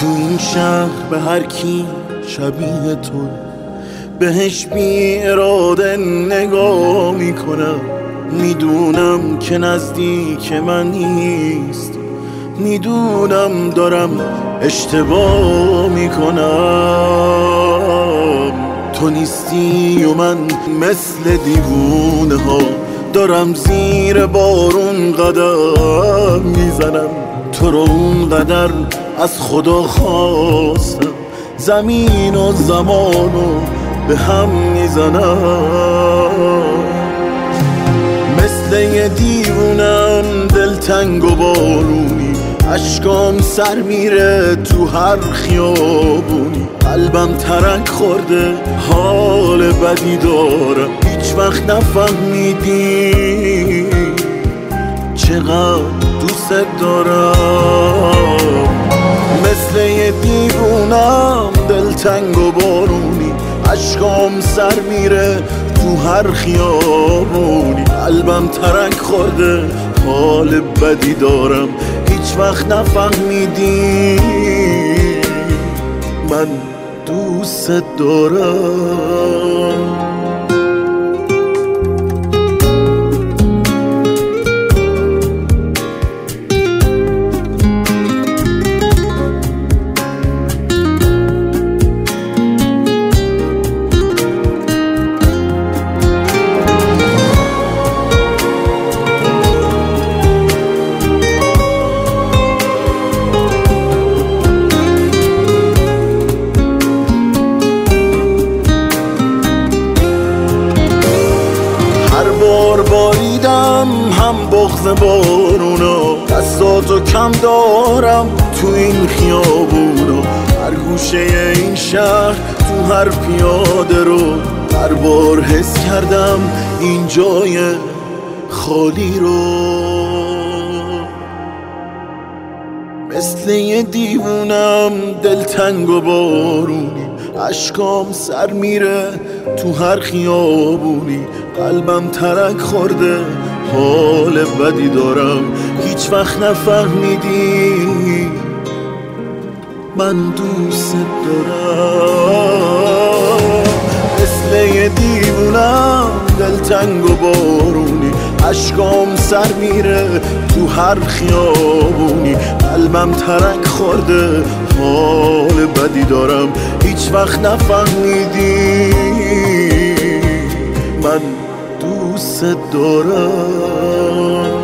تو این شهر به هر کی شبیه تو بهش بی اراده نگاه می‌کنم. می‌دونم که نزدیک من نیست. می‌دونم دارم اشتباه می‌کنم. تو نیستی و من مثل دیوونه ها. دارم زیر بارون قدم می‌زنم. تو رو اونقدر از خدا خواستم زمین و زمانو به هم می‌زنم. مثل یه دیوونم دلتنگ و بارونی اشکام سر میره تو هر خیابونی. قلبم ترک خورده حال بدی دارم. هیچ وقت نفهمیدی چقدر دوست دارم. مثل یه دیوونم دلتنگ و بارونی. اشکام سر میره تو هر خیابونی. قلبم ترک خورده حال بدی دارم. هیچ وقت نفهمیدی. من دوست دارم. هم بغز بارونا دستاتو کم دارم تو این خیابونا هر گوشه این شهر تو هر پیاده رو هر بار حس کردم این جای خالی رو. مثل یه دیوونم دلتنگ و بارونی اشکام سر میره تو هر خیابونی. قلبم ترک خورده حال بدی دارم. هیچ وقت نفهمیدی. من دوست دارم. مثل یه دیوونم دلتنگ و بارونی. اشکام سر میره تو هر خیابونی. قلبم ترک خورده. حال بدی دارم. هیچ وقت نفهمیدی. من دوست دارم.